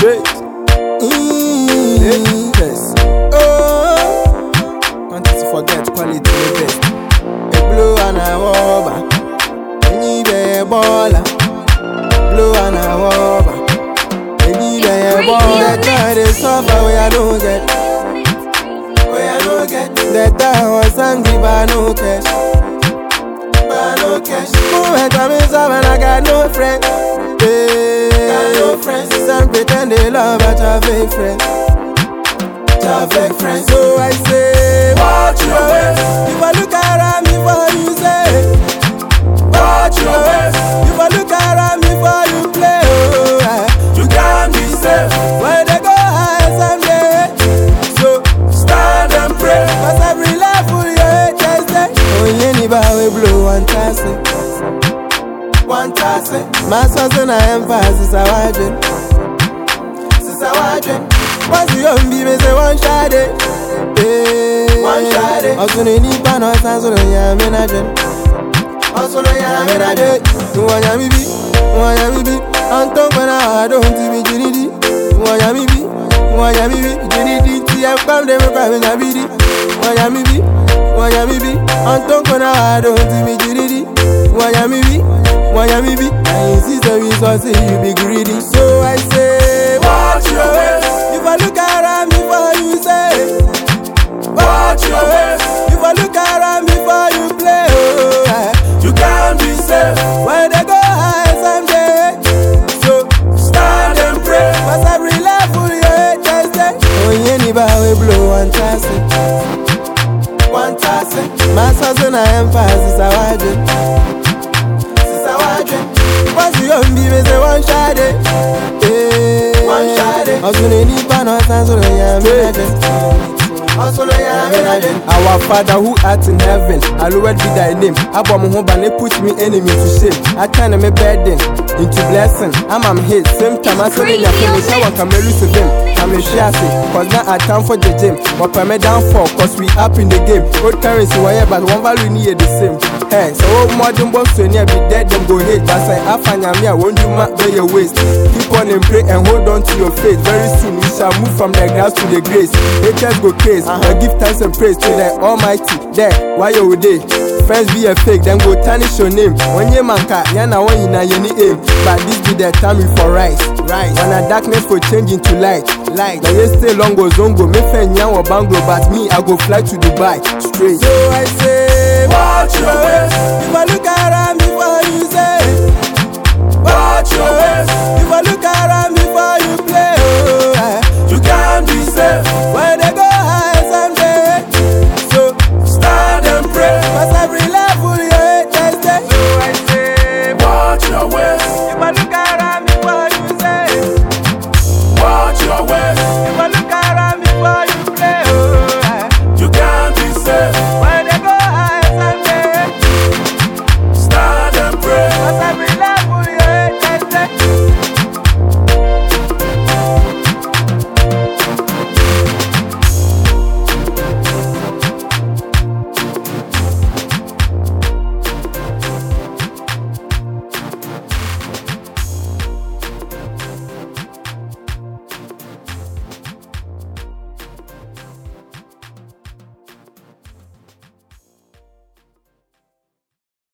Straight. Mm. Yes. Oh, Can't to forget quality the best. a blue and a rubber. Any be baller. Blue and a rubber. Any be It's baller. crazy, That is suffer where I don't get. Where I don't get. That time was angry but no cash. But no cash. Moment I'm in and I got no friends. Hey, got friends. Some pretend they love but you're fake friends. You're fake friends. So I say, watch your ways. If I look around me for you say, watch your ways. If I look around you play, oh, ah. you can't be safe. They go high so stand and every you just Oh, ni blow one. One I you say maswaso na emfa sisawadwen sisawadwen wasiyombimise wanshade ọsùnì nípa náà sàn sọ̀rọ̀ yà mẹ́nà jẹ́ ọsùnì yà mẹ́nà jẹ́ ìwọ̀nyà bíbí ìwọ̀nyà bíbí ọ̀ntọ́ gbọ́nà àádọ́hùn ti mi jìnnìdí ìwọ̀nyà bíbí ìwọ̀nyà bíbí jìnnìdí ti ẹ̀ pàm dé mẹ́fà mi nà bídí ìwọ̀nyà bíbí ìwọ̀nyà bíbí ọ̀ntọ́ gbọ́nà àádọ́hùn ti mi jìnnìdí ìwọ̀nyà bíbí. Mi bi. Wa ya mi bi. I insist on you so say you be greedy. So I say watch your ways. If I look around me for you say watch your ways. If I look around me for you play, oh, you can't be safe. When they go high someday, so stand and pray. Cause every level you hate just oh yeah, ni ba we blow one tasse, eh. one tasse. Eh. My son's and I emphasis a wajin, Once Our Father who art in heaven, hallowed be thy name. Abba mo hoba ne put me enemy to shame. I turn me burden into blessing. I'm am hate. Same time I say ya for me shower come lose them. And share say, cause now I time for the gym. But me down for, cause we up in the game. Old currency wire, but one value near the same. Hey, so what modern boss to near be dead, them go hate. But say, I find me, I won't do my way your waste. Keep on and pray and hold on to your faith. Very soon we shall move from the grass to the grace. Haters go crazy, but give thanks and praise to the Almighty. There, why you there? Friends be a fake, then go tarnish your name. When you manka, yana when you na yeni aim. But this be the time we for rise. Rise. When a darkness for change into light. Light. Now you stay long go zongo. Me fen yan or banglo, but me I go fly to Dubai. Straight. So I say, watch your ways. If I look around me for you say.